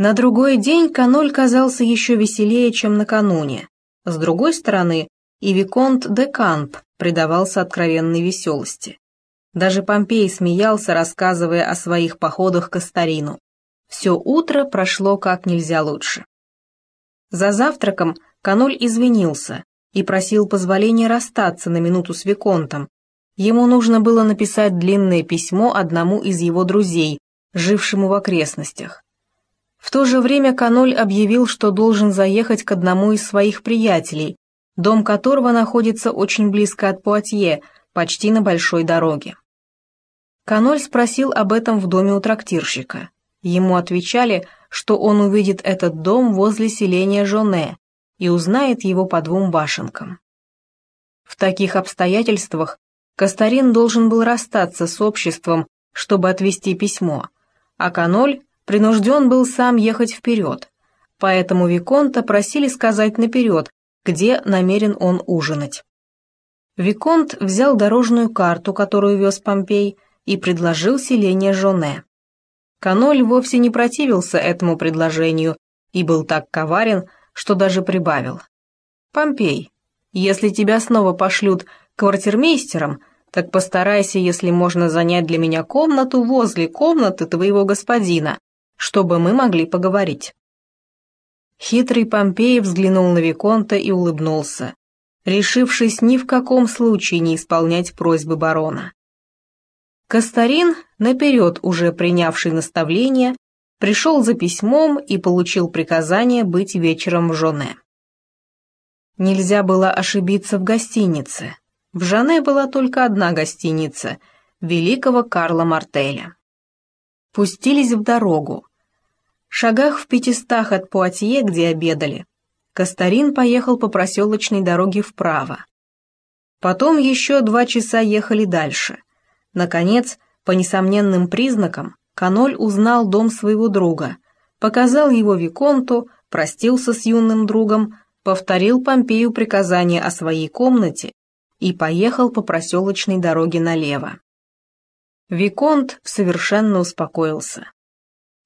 На другой день Каноль казался еще веселее, чем накануне. С другой стороны, и Виконт де Камп предавался откровенной веселости. Даже Помпей смеялся, рассказывая о своих походах к Астарину. Все утро прошло как нельзя лучше. За завтраком Каноль извинился и просил позволения расстаться на минуту с Виконтом. Ему нужно было написать длинное письмо одному из его друзей, жившему в окрестностях. В то же время Каноль объявил, что должен заехать к одному из своих приятелей, дом которого находится очень близко от Пуатье, почти на большой дороге. Каноль спросил об этом в доме у трактирщика. Ему отвечали, что он увидит этот дом возле селения Жоне и узнает его по двум башенкам. В таких обстоятельствах Кастарин должен был расстаться с обществом, чтобы отвезти письмо, а Каноль принужден был сам ехать вперед, поэтому Виконта просили сказать наперед, где намерен он ужинать. Виконт взял дорожную карту, которую вез Помпей, и предложил селение Жоне. Каноль вовсе не противился этому предложению и был так коварен, что даже прибавил. «Помпей, если тебя снова пошлют квартирмейстером, так постарайся, если можно занять для меня комнату возле комнаты твоего господина, чтобы мы могли поговорить». Хитрый Помпей взглянул на Виконта и улыбнулся, решившись ни в каком случае не исполнять просьбы барона. Кастарин, наперед уже принявший наставление, пришел за письмом и получил приказание быть вечером в Жоне. Нельзя было ошибиться в гостинице. В Жоне была только одна гостиница – великого Карла Мартеля. Пустились в дорогу, шагах в пятистах от Пуатье, где обедали, Кастарин поехал по проселочной дороге вправо. Потом еще два часа ехали дальше. Наконец, по несомненным признакам, Каноль узнал дом своего друга, показал его Виконту, простился с юным другом, повторил Помпею приказание о своей комнате и поехал по проселочной дороге налево. Виконт совершенно успокоился.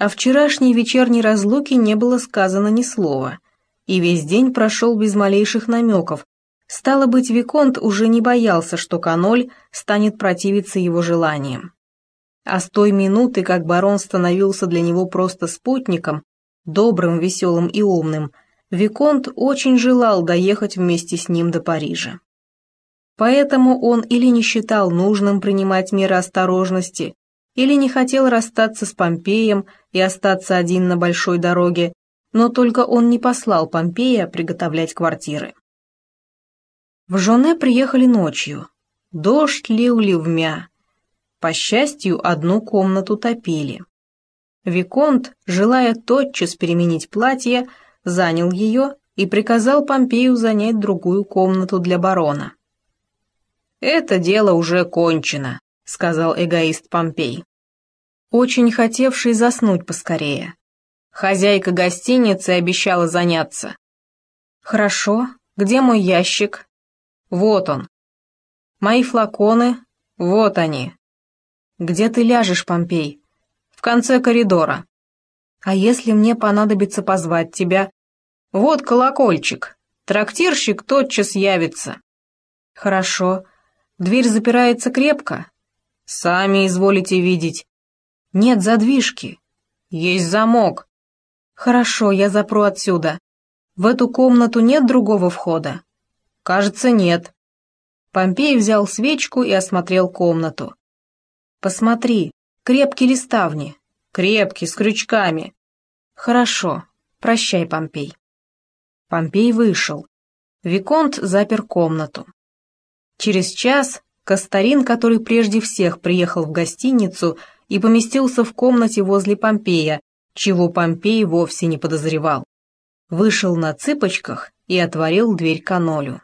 О вчерашней вечерней разлуке не было сказано ни слова, и весь день прошел без малейших намеков. Стало быть, Виконт уже не боялся, что Каноль станет противиться его желаниям. А с той минуты, как барон становился для него просто спутником, добрым, веселым и умным, Виконт очень желал доехать вместе с ним до Парижа. Поэтому он или не считал нужным принимать меры осторожности, или не хотел расстаться с Помпеем и остаться один на большой дороге, но только он не послал Помпея приготовлять квартиры. В Жоне приехали ночью. Дождь лил ливмя. По счастью, одну комнату топили. Виконт, желая тотчас переменить платье, занял ее и приказал Помпею занять другую комнату для барона. «Это дело уже кончено», — сказал эгоист Помпей. Очень хотевший заснуть поскорее. Хозяйка гостиницы обещала заняться. «Хорошо. Где мой ящик?» «Вот он». «Мои флаконы?» «Вот они». «Где ты ляжешь, Помпей?» «В конце коридора». «А если мне понадобится позвать тебя?» «Вот колокольчик. Трактирщик тотчас явится». «Хорошо. Дверь запирается крепко?» «Сами изволите видеть. Нет задвижки. Есть замок. Хорошо, я запру отсюда. В эту комнату нет другого входа? Кажется, нет. Помпей взял свечку и осмотрел комнату. Посмотри, крепкие ли ставни? Крепкие, с крючками. Хорошо, прощай, Помпей. Помпей вышел. Виконт запер комнату. Через час Кастарин, который прежде всех приехал в гостиницу и поместился в комнате возле Помпея, чего Помпей вовсе не подозревал. Вышел на цыпочках и отворил дверь Канолю.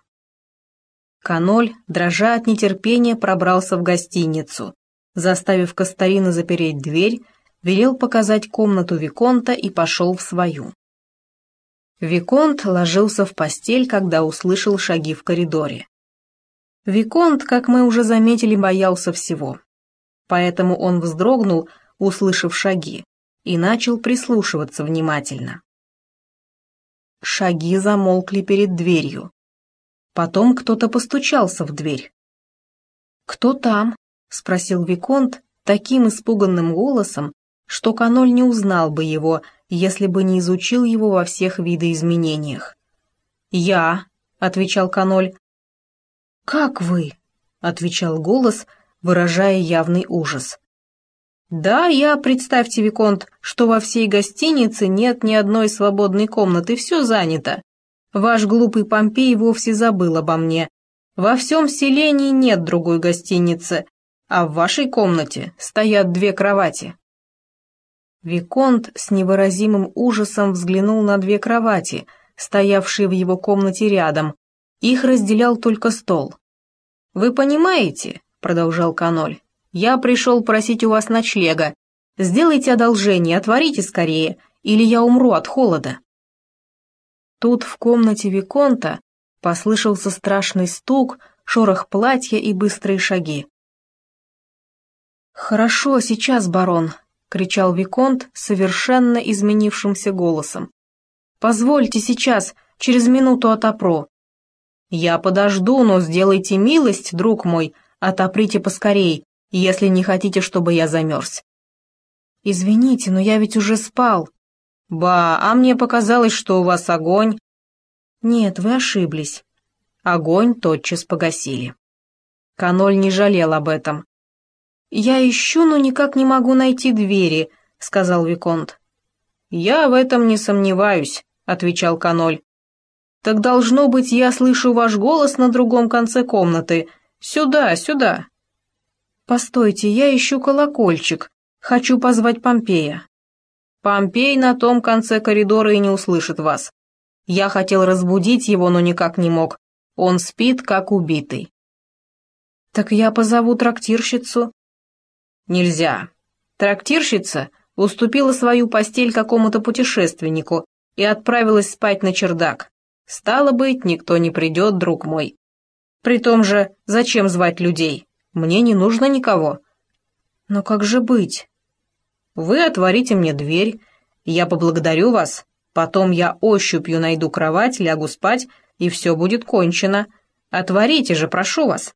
Каноль, дрожа от нетерпения, пробрался в гостиницу. Заставив Кастарина запереть дверь, велел показать комнату Виконта и пошел в свою. Виконт ложился в постель, когда услышал шаги в коридоре. Виконт, как мы уже заметили, боялся всего. Поэтому он вздрогнул, услышав шаги, и начал прислушиваться внимательно. Шаги замолкли перед дверью. Потом кто-то постучался в дверь. «Кто там?» — спросил Виконт таким испуганным голосом, что Каноль не узнал бы его, если бы не изучил его во всех видоизменениях. «Я», — отвечал Каноль. «Как вы?» — отвечал голос, выражая явный ужас. «Да, я, представьте, Виконт, что во всей гостинице нет ни одной свободной комнаты, все занято. Ваш глупый Помпей вовсе забыл обо мне. Во всем селении нет другой гостиницы, а в вашей комнате стоят две кровати». Виконт с невыразимым ужасом взглянул на две кровати, стоявшие в его комнате рядом. Их разделял только стол. «Вы понимаете?» — продолжал Каноль. Я пришел просить у вас ночлега. Сделайте одолжение, отворите скорее, или я умру от холода». Тут в комнате Виконта послышался страшный стук, шорох платья и быстрые шаги. «Хорошо, сейчас, барон», — кричал Виконт совершенно изменившимся голосом. «Позвольте сейчас, через минуту отопру». «Я подожду, но сделайте милость, друг мой, отоприте поскорей, если не хотите, чтобы я замерз». «Извините, но я ведь уже спал». «Ба, а мне показалось, что у вас огонь». «Нет, вы ошиблись». Огонь тотчас погасили. Каноль не жалел об этом. «Я ищу, но никак не могу найти двери», — сказал Виконт. «Я в этом не сомневаюсь», — отвечал Каноль. «Так должно быть, я слышу ваш голос на другом конце комнаты. Сюда, сюда». «Постойте, я ищу колокольчик. Хочу позвать Помпея». «Помпей на том конце коридора и не услышит вас. Я хотел разбудить его, но никак не мог. Он спит, как убитый». «Так я позову трактирщицу». «Нельзя. Трактирщица уступила свою постель какому-то путешественнику и отправилась спать на чердак. Стало быть, никто не придет, друг мой. При том же, зачем звать людей? Мне не нужно никого. Но как же быть? Вы отворите мне дверь, я поблагодарю вас, потом я ощупью найду кровать, лягу спать, и все будет кончено. Отворите же, прошу вас.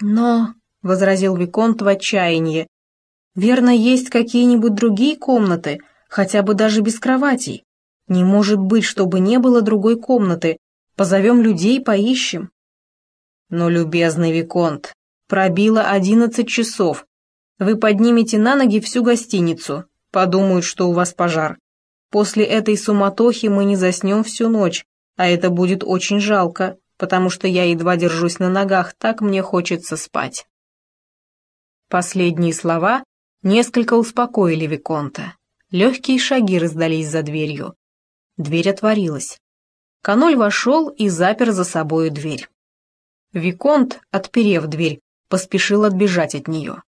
Но, — возразил Виконт в отчаянии, — верно, есть какие-нибудь другие комнаты, хотя бы даже без кроватей. Не может быть, чтобы не было другой комнаты. Позовем людей, поищем. Но, любезный Виконт, Пробило одиннадцать часов. Вы поднимете на ноги всю гостиницу. Подумают, что у вас пожар. После этой суматохи мы не заснем всю ночь, а это будет очень жалко, потому что я едва держусь на ногах, так мне хочется спать. Последние слова несколько успокоили Виконта. Легкие шаги раздались за дверью. Дверь отворилась. Каноль вошел и запер за собою дверь. Виконт, отперев дверь, поспешил отбежать от нее.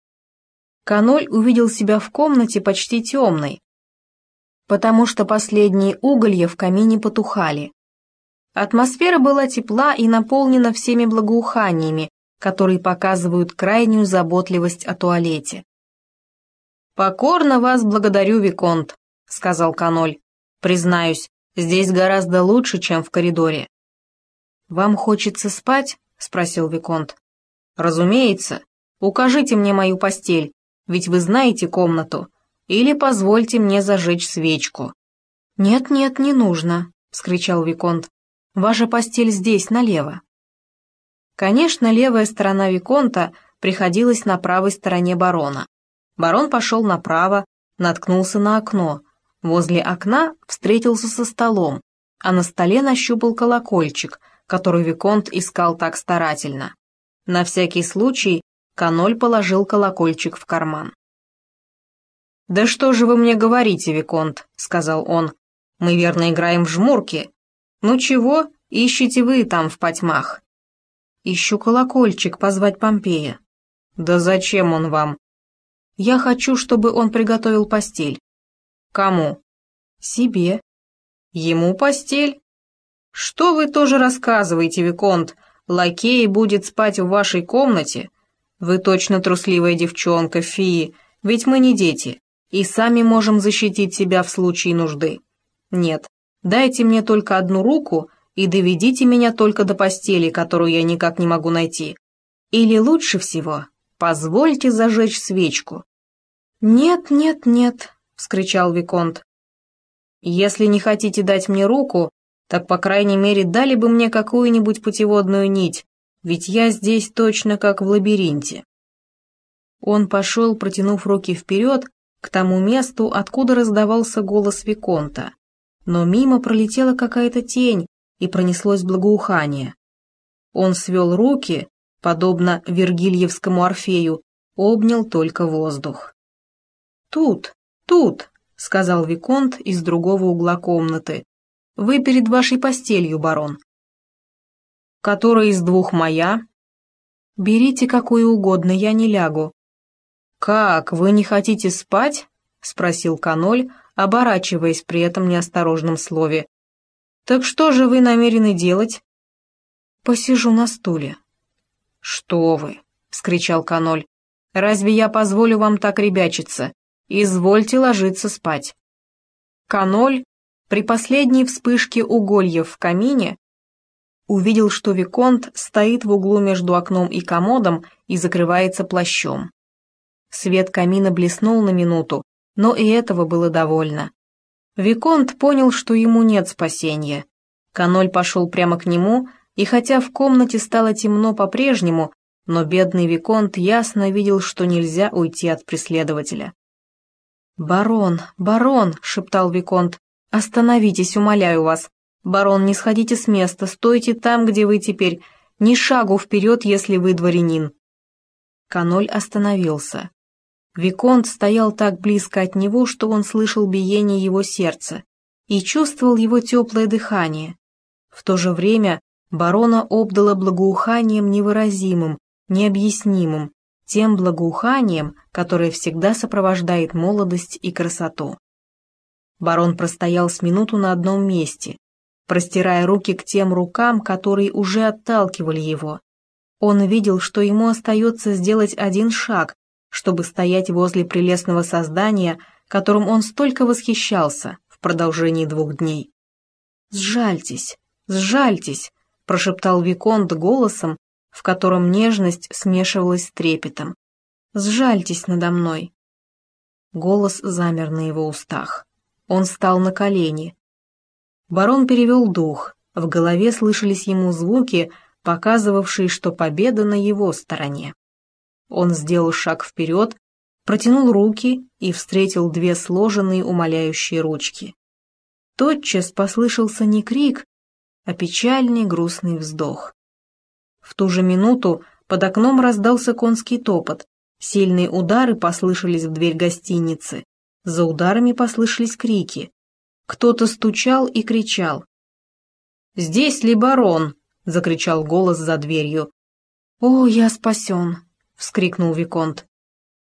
Каноль увидел себя в комнате почти темной, потому что последние уголья в камине потухали. Атмосфера была тепла и наполнена всеми благоуханиями, которые показывают крайнюю заботливость о туалете. «Покорно вас благодарю, Виконт», — сказал Каноль. «Признаюсь, здесь гораздо лучше, чем в коридоре». «Вам хочется спать?» — спросил Виконт. «Разумеется. Укажите мне мою постель, ведь вы знаете комнату. Или позвольте мне зажечь свечку». «Нет-нет, не нужно», — вскричал Виконт. «Ваша постель здесь, налево». Конечно, левая сторона Виконта приходилась на правой стороне барона. Барон пошел направо, наткнулся на окно. Возле окна встретился со столом, а на столе нащупал колокольчик, который Виконт искал так старательно. На всякий случай Каноль положил колокольчик в карман. «Да что же вы мне говорите, Виконт?» — сказал он. «Мы верно играем в жмурки. Ну чего, ищете вы там в потьмах?» «Ищу колокольчик позвать Помпея». «Да зачем он вам?» «Я хочу, чтобы он приготовил постель». «Кому?» «Себе». «Ему постель?» «Что вы тоже рассказываете, Виконт? лакей будет спать в вашей комнате? Вы точно трусливая девчонка, фии, ведь мы не дети. и сами можем защитить себя в случае нужды. Нет, дайте мне только одну руку и доведите меня только до постели, которую я никак не могу найти. Или лучше всего, позвольте зажечь свечку». «Нет, нет, нет», — вскричал Виконт. «Если не хотите дать мне руку, так, по крайней мере, дали бы мне какую-нибудь путеводную нить, ведь я здесь точно как в лабиринте». Он пошел, протянув руки вперед, к тому месту, откуда раздавался голос Виконта. Но мимо пролетела какая-то тень, и пронеслось благоухание. Он свел руки, подобно Вергильевскому Орфею, обнял только воздух. «Тут, тут», — сказал Виконт из другого угла комнаты. «Вы перед вашей постелью, барон». «Которая из двух моя?» «Берите какую угодно, я не лягу. «Как, вы не хотите спать?» — спросил Каноль, оборачиваясь при этом неосторожном слове. «Так что же вы намерены делать?» «Посижу на стуле». «Что вы!» — вскричал Каноль. «Разве я позволю вам так ребячиться? Извольте ложиться спать». Каноль при последней вспышке угольев в камине увидел, что Виконт стоит в углу между окном и комодом и закрывается плащом. Свет камина блеснул на минуту, но и этого было довольно. Виконт понял, что ему нет спасения. Каноль пошел прямо к нему, и хотя в комнате стало темно по-прежнему, но бедный Виконт ясно видел, что нельзя уйти от преследователя. «Барон, барон!» — шептал Виконт. «Остановитесь, умоляю вас. Барон, не сходите с места, стойте там, где вы теперь. Ни шагу вперед, если вы дворянин». Каноль остановился. Виконт стоял так близко от него, что он слышал биение его сердца и чувствовал его теплое дыхание. В то же время барона обдало благоуханием невыразимым, необъяснимым, тем благоуханием, которое всегда сопровождает молодость и красоту. Барон простоял с минуту на одном месте, простирая руки к тем рукам, которые уже отталкивали его. Он видел, что ему остается сделать один шаг, чтобы стоять возле прелестного создания, которым он столько восхищался в продолжении двух дней. «Сжальтесь, сжальтесь», — прошептал Виконт голосом, в котором нежность смешивалась с трепетом. «Сжальтесь надо мной». Голос замер на его устах. Он встал на колени. Барон перевел дух, в голове слышались ему звуки, показывавшие, что победа на его стороне. Он сделал шаг вперед, протянул руки и встретил две сложенные умоляющие ручки. Тотчас послышался не крик, а печальный грустный вздох. В ту же минуту под окном раздался конский топот, сильные удары послышались в дверь гостиницы, за ударами послышались крики. Кто-то стучал и кричал. «Здесь ли барон?» — закричал голос за дверью. «О, я спасен! — вскрикнул Виконт.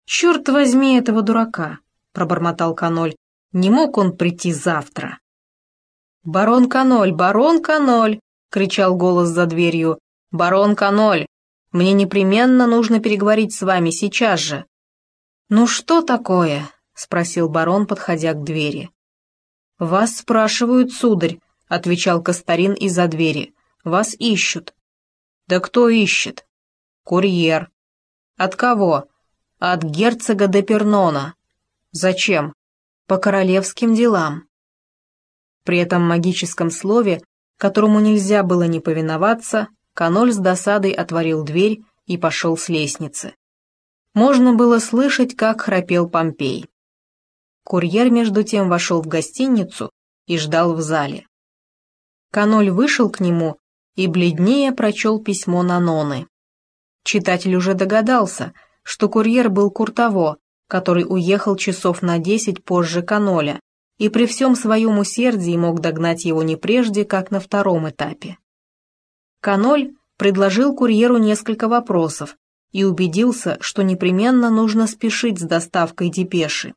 «Черт возьми этого дурака!» — пробормотал Каноль. «Не мог он прийти завтра?» «Барон Каноль! Барон Каноль!» — кричал голос за дверью. «Барон Каноль! Мне непременно нужно переговорить с вами сейчас же!» «Ну что такое?» — спросил барон, подходя к двери. «Вас спрашивают, сударь», — отвечал Кастарин из-за двери. «Вас ищут». «Да кто ищет?» «Курьер». От кого? От герцога де Пернона. Зачем? По королевским делам. При этом магическом слове, которому нельзя было не повиноваться, Каноль с досадой отворил дверь и пошел с лестницы. Можно было слышать, как храпел Помпей. Курьер между тем вошел в гостиницу и ждал в зале. Каноль вышел к нему и бледнее прочел письмо Наноны. Читатель уже догадался, что курьер был Куртово, который уехал часов на десять позже Каноля, и при всем своем усердии мог догнать его не прежде, как на втором этапе. Каноль предложил курьеру несколько вопросов и убедился, что непременно нужно спешить с доставкой депеши.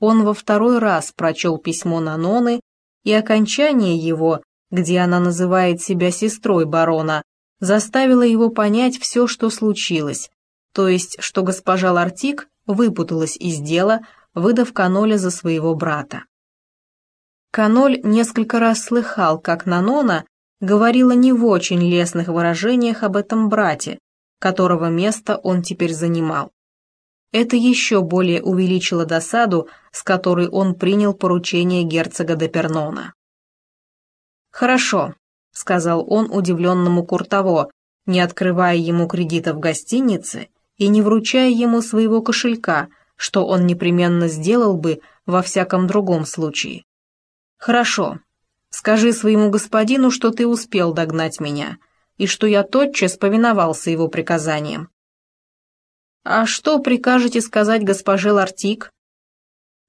Он во второй раз прочел письмо Наноны, и окончание его, где она называет себя сестрой барона, заставила его понять все, что случилось, то есть, что госпожа Лартик выпуталась из дела, выдав Каноля за своего брата. Каноль несколько раз слыхал, как Нанона говорила не в очень лестных выражениях об этом брате, которого место он теперь занимал. Это еще более увеличило досаду, с которой он принял поручение герцога де Пернона. «Хорошо», — сказал он удивленному Куртово, не открывая ему кредита в гостинице и не вручая ему своего кошелька, что он непременно сделал бы во всяком другом случае. «Хорошо. Скажи своему господину, что ты успел догнать меня, и что я тотчас повиновался его приказаниям. «А что прикажете сказать госпоже Лартик?»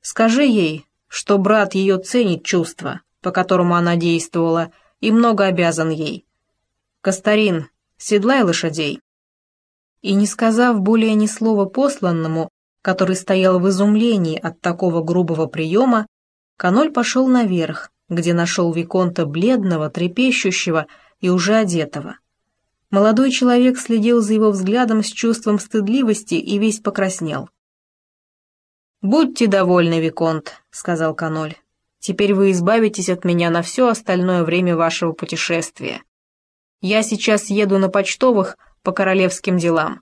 «Скажи ей, что брат ее ценит чувства, по которому она действовала, и много обязан ей. Кастарин, седлай лошадей». И не сказав более ни слова посланному, который стоял в изумлении от такого грубого приема, Каноль пошел наверх, где нашел Виконта бледного, трепещущего и уже одетого. Молодой человек следил за его взглядом с чувством стыдливости и весь покраснел. «Будьте довольны, Виконт», — сказал Каноль. «Теперь вы избавитесь от меня на все остальное время вашего путешествия. Я сейчас еду на почтовых по королевским делам».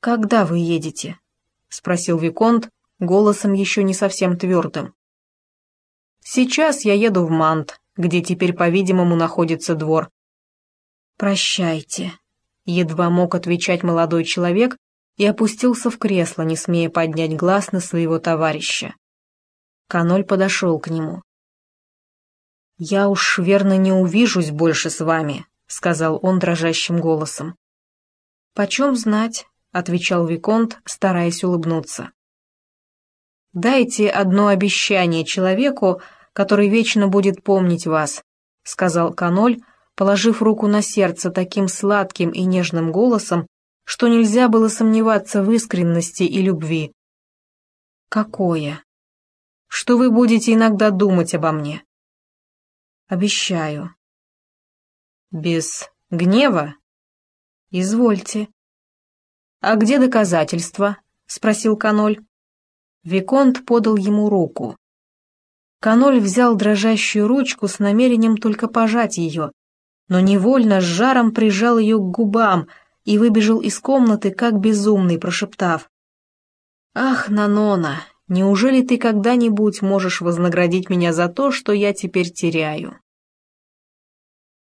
«Когда вы едете?» — спросил Виконт, голосом еще не совсем твердым. «Сейчас я еду в Мант, где теперь, по-видимому, находится двор, «Прощайте», — едва мог отвечать молодой человек и опустился в кресло, не смея поднять глаз на своего товарища. Каноль подошел к нему. «Я уж, верно, не увижусь больше с вами», — сказал он дрожащим голосом. «Почем знать?» — отвечал Виконт, стараясь улыбнуться. «Дайте одно обещание человеку, который вечно будет помнить вас», — сказал Каноль, — положив руку на сердце таким сладким и нежным голосом, что нельзя было сомневаться в искренности и любви. «Какое?» «Что вы будете иногда думать обо мне?» «Обещаю». «Без гнева?» «Извольте». «А где доказательства?» — спросил Каноль. Виконт подал ему руку. Каноль взял дрожащую ручку с намерением только пожать ее, но невольно с жаром прижал ее к губам и выбежал из комнаты, как безумный, прошептав. «Ах, Нанона, неужели ты когда-нибудь можешь вознаградить меня за то, что я теперь теряю?»